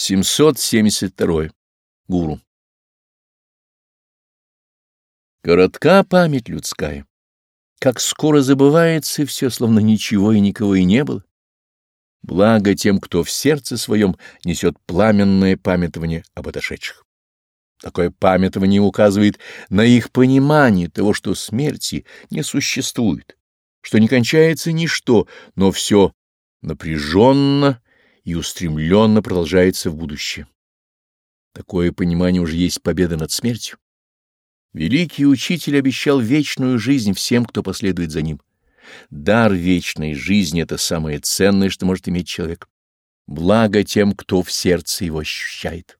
772. Гуру. Коротка память людская. Как скоро забывается все, словно ничего и никого и не было. Благо тем, кто в сердце своем несет пламенное памятование об отошедших. Такое памятование указывает на их понимание того, что смерти не существует, что не кончается ничто, но все напряженно и устремленно продолжается в будущее. Такое понимание уже есть победа над смертью. Великий учитель обещал вечную жизнь всем, кто последует за ним. Дар вечной жизни — это самое ценное, что может иметь человек. Благо тем, кто в сердце его ощущает.